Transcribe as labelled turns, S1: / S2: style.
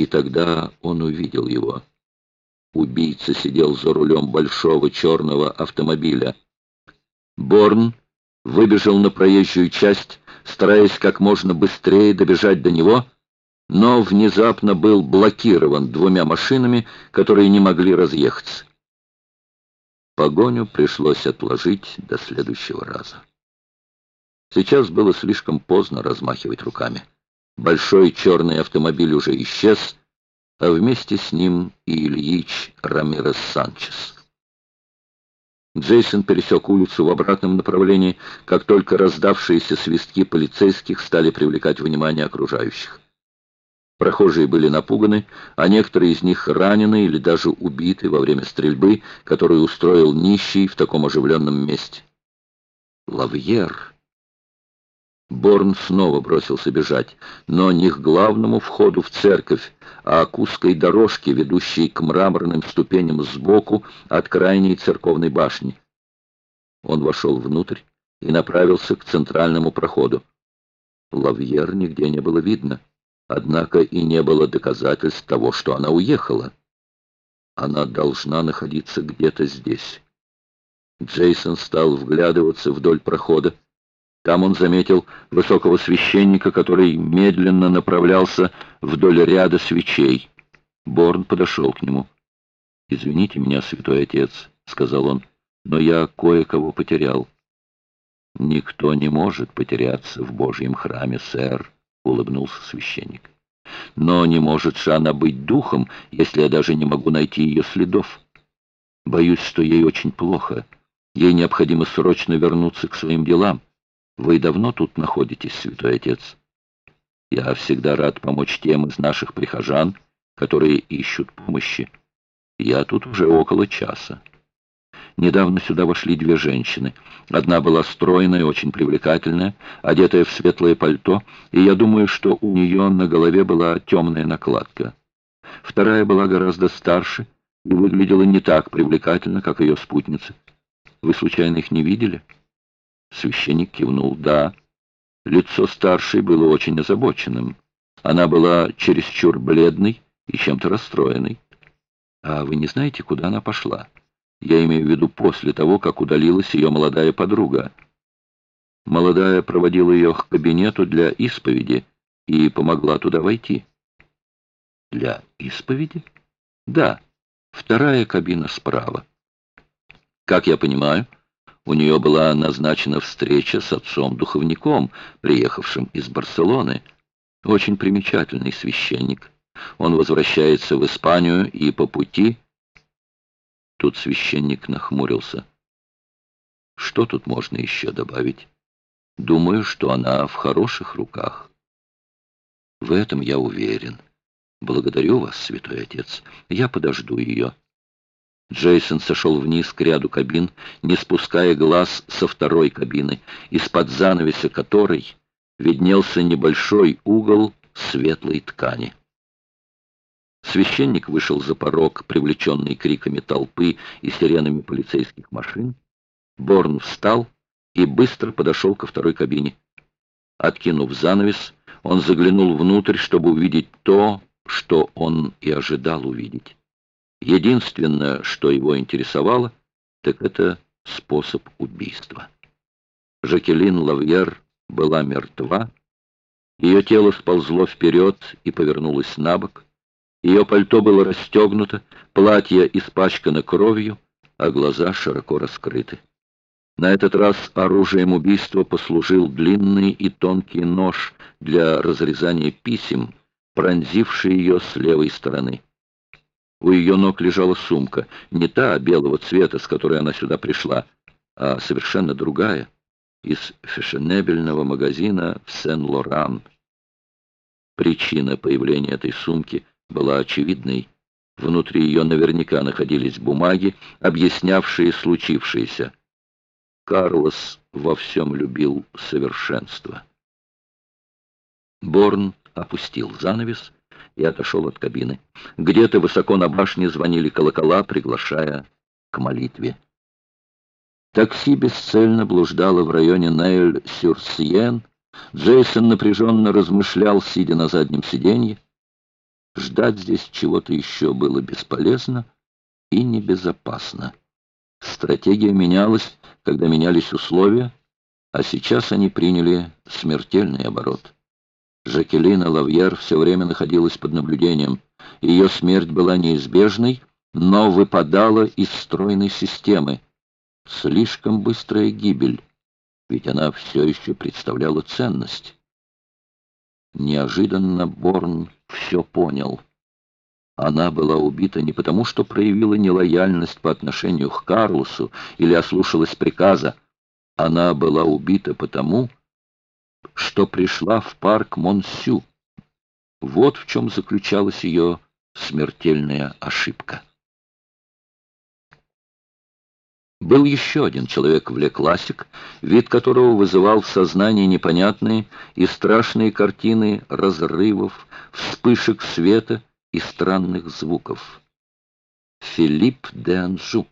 S1: И тогда он увидел его. Убийца сидел за рулем большого черного автомобиля. Борн выбежал на проезжую часть, стараясь как можно быстрее добежать до него, но внезапно был блокирован двумя машинами, которые не могли разъехаться. Погоню пришлось отложить до следующего раза. Сейчас было слишком поздно размахивать руками. Большой черный автомобиль уже исчез, а вместе с ним и Ильич Рамирес Санчес. Джейсон пересек улицу в обратном направлении, как только раздавшиеся свистки полицейских стали привлекать внимание окружающих. Прохожие были напуганы, а некоторые из них ранены или даже убиты во время стрельбы, которую устроил нищий в таком оживленном месте. Лавьер Борн снова бросился бежать, но не к главному входу в церковь, а к узкой дорожке, ведущей к мраморным ступеням сбоку от крайней церковной башни. Он вошел внутрь и направился к центральному проходу. Лавьер нигде не было видно, однако и не было доказательств того, что она уехала. Она должна находиться где-то здесь. Джейсон стал вглядываться вдоль прохода. Там он заметил высокого священника, который медленно направлялся вдоль ряда свечей. Борн подошел к нему. «Извините меня, святой отец», — сказал он, — «но я кое-кого потерял». «Никто не может потеряться в Божьем храме, сэр», — улыбнулся священник. «Но не может же она быть духом, если я даже не могу найти ее следов. Боюсь, что ей очень плохо. Ей необходимо срочно вернуться к своим делам». Вы давно тут находитесь, святой отец? Я всегда рад помочь тем из наших прихожан, которые ищут помощи. Я тут уже около часа. Недавно сюда вошли две женщины. Одна была стройная, очень привлекательная, одетая в светлое пальто, и я думаю, что у нее на голове была темная накладка. Вторая была гораздо старше и выглядела не так привлекательно, как ее спутница. Вы случайно их не видели?» Священник кивнул «да». Лицо старшей было очень озабоченным. Она была чересчур бледной и чем-то расстроенной. «А вы не знаете, куда она пошла? Я имею в виду после того, как удалилась ее молодая подруга». Молодая проводила ее к кабинету для исповеди и помогла туда войти. «Для исповеди?» «Да, вторая кабина справа». «Как я понимаю...» У нее была назначена встреча с отцом-духовником, приехавшим из Барселоны. Очень примечательный священник. Он возвращается в Испанию и по пути... Тут священник нахмурился. Что тут можно еще добавить? Думаю, что она в хороших руках. В этом я уверен. Благодарю вас, святой отец. Я подожду ее. Джейсон сошел вниз к ряду кабин, не спуская глаз со второй кабины, из-под занавеса которой виднелся небольшой угол светлой ткани. Священник вышел за порог, привлеченный криками толпы и сиренами полицейских машин. Борн встал и быстро подошел ко второй кабине. Откинув занавес, он заглянул внутрь, чтобы увидеть то, что он и ожидал увидеть. Единственное, что его интересовало, так это способ убийства. Жакелин Лавьер была мертва, ее тело сползло вперед и повернулось на бок, ее пальто было расстегнуто, платье испачкано кровью, а глаза широко раскрыты. На этот раз оружием убийства послужил длинный и тонкий нож для разрезания писем, пронзивший ее с левой стороны. У ее ног лежала сумка, не та белого цвета, с которой она сюда пришла, а совершенно другая, из фешенебельного магазина в Сен-Лоран. Причина появления этой сумки была очевидной. Внутри ее наверняка находились бумаги, объяснявшие случившееся. Карлос во всем любил совершенство. Борн опустил занавес и отошел от кабины. Где-то высоко на башне звонили колокола, приглашая к молитве. Такси бесцельно блуждало в районе Нейль-Сюрсиен. Джейсон напряженно размышлял, сидя на заднем сиденье. Ждать здесь чего-то еще было бесполезно и небезопасно. Стратегия менялась, когда менялись условия, а сейчас они приняли смертельный оборот. Жакелина Лавьер все время находилась под наблюдением. Ее смерть была неизбежной, но выпадала из стройной системы. Слишком быстрая гибель, ведь она все еще представляла ценность. Неожиданно Борн все понял. Она была убита не потому, что проявила нелояльность по отношению к Карлосу или ослушалась приказа. Она была убита потому, что пришла в парк Монсю. Вот в чем заключалась ее смертельная ошибка. Был еще один человек в Ле-Классик, вид которого вызывал в сознании непонятные и страшные картины разрывов, вспышек света и странных звуков. Филипп де Анжу.